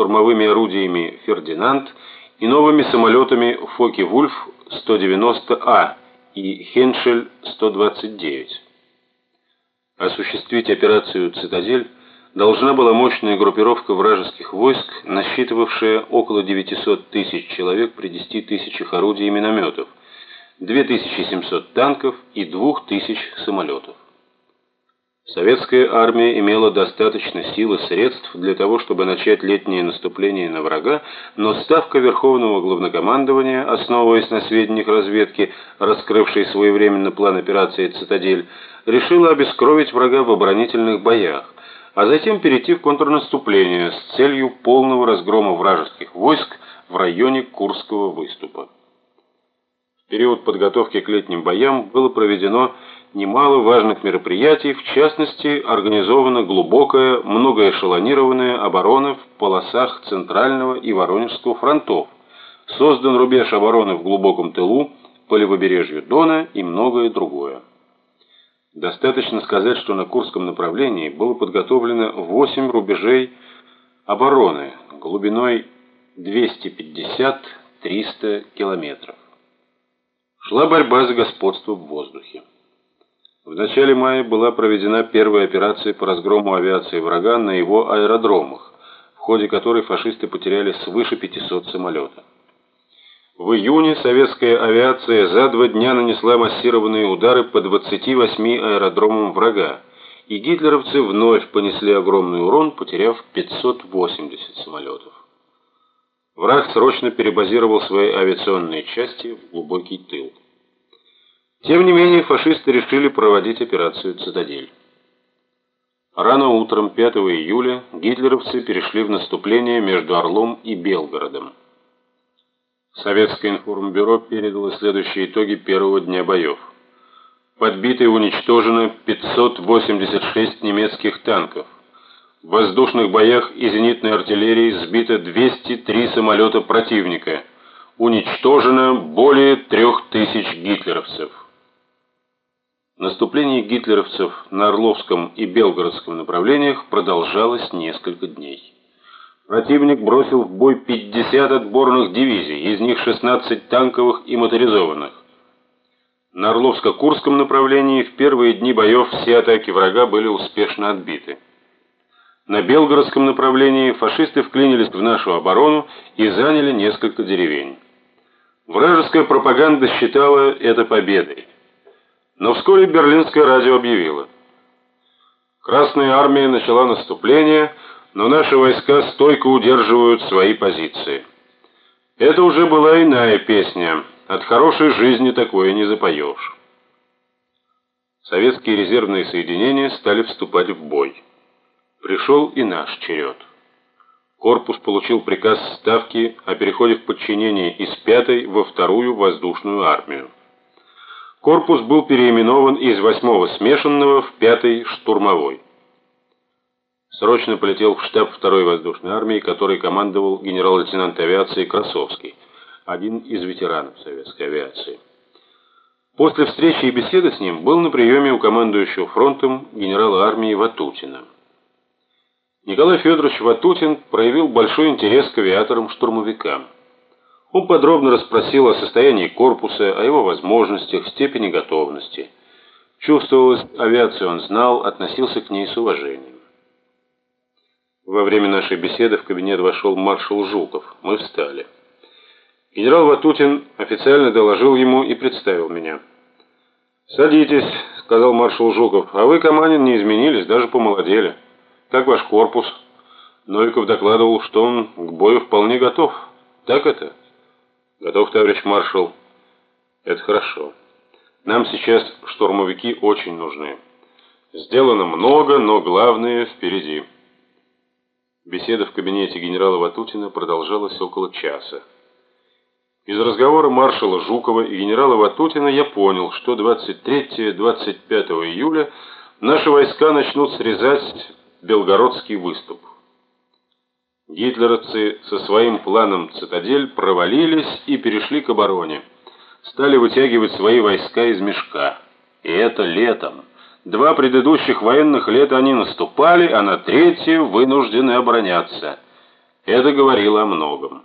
штурмовыми орудиями «Фердинанд» и новыми самолетами «Фоки-Вульф» 190А и «Хеншель» 129. Осуществить операцию «Цитадель» должна была мощная группировка вражеских войск, насчитывавшая около 900 тысяч человек при 10 тысячах орудий и минометов, 2700 танков и 2000 самолетов. Советская армия имела достаточно сил и средств для того, чтобы начать летнее наступление на врага, но ставка Верховного Главнокомандования, основываясь на сведениях разведки, раскрывшей своевременно план операции «Цитадель», решила обескровить врага в оборонительных боях, а затем перейти в контрнаступление с целью полного разгрома вражеских войск в районе Курского выступа. В период подготовки к летним боям было проведено немало важных мероприятий, в частности, организована глубокая многоэшелонированная оборона в полосах Центрального и Воронежского фронтов, создан рубеж обороны в глубоком тылу, по левобережью Дона и многое другое. Достаточно сказать, что на Курском направлении было подготовлено 8 рубежей обороны глубиной 250-300 километров. Шла борьба за господство в воздухе. В начале мая была проведена первая операция по разгрому авиации врага на его аэродромах, в ходе которой фашисты потеряли свыше 500 самолетов. В июне советская авиация за два дня нанесла массированные удары по 28 аэродромам врага, и гитлеровцы вновь понесли огромный урон, потеряв 580 самолетов. Враг срочно перебазировал свои авиационные части в глубокий тыл. Тем не менее, фашисты решили проводить операцию «Цитадель». Рано утром 5 июля гитлеровцы перешли в наступление между Орлом и Белгородом. Советское информбюро передало следующие итоги первого дня боев. Подбито и уничтожено 586 немецких танков. В воздушных боях и зенитной артиллерии сбито 203 самолета противника. Уничтожено более 3000 гитлеровцев. Наступление гитлеровцев на Орловском и Белгородском направлениях продолжалось несколько дней. Противник бросил в бой 50 отборных дивизий, из них 16 танковых и моторизованных. На Орловско-Курском направлении в первые дни боев все атаки врага были успешно отбиты. На Белгородском направлении фашисты вклинились в нашу оборону и заняли несколько деревень. Вражеская пропаганда считала это победой. Но вскоре берлинское радио объявило. Красная армия начала наступление, но наши войска стойко удерживают свои позиции. Это уже была иная песня. От хорошей жизни такое не запоешь. Советские резервные соединения стали вступать в бой. Пришел и наш черед. Корпус получил приказ Ставки о переходе в подчинение из пятой во вторую воздушную армию. Корпус был переименован из 8-го смешанного в 5-й штурмовой. Срочно полетел в штаб 2-й воздушной армии, который командовал генерал-лейтенант авиации Красовский, один из ветеранов советской авиации. После встречи и беседы с ним был на приеме у командующего фронтом генерала армии Ватутина. Николай Федорович Ватутин проявил большой интерес к авиаторам-штурмовикам. Он подробно расспросил о состоянии корпуса, о его возможностях, степени готовности. Чувствовалось, авиацию он знал, относился к ней с уважением. Во время нашей беседы в кабинет вошел маршал Жуков. Мы встали. Генерал Ватутин официально доложил ему и представил меня. «Садитесь», — сказал маршал Жуков. «А вы, Каманин, не изменились, даже помолодели. Как ваш корпус?» Новиков докладывал, что он к бою вполне готов. Так это? Готов, товарищ маршал. Это хорошо. Нам сейчас штурмовики очень нужны. Сделано много, но главное впереди. Беседа в кабинете генерала Ватутина продолжалась около часа. Из разговора маршала Жукова и генерала Ватутина я понял, что 23-25 июля наши войска начнут срезать Белгородский выступ. Гитлеровцы со своим планом «Цитадель» провалились и перешли к обороне. Стали вытягивать свои войска из мешка. И это летом. Два предыдущих военных лета они наступали, а на третье вынуждены обороняться. Это говорило о многом.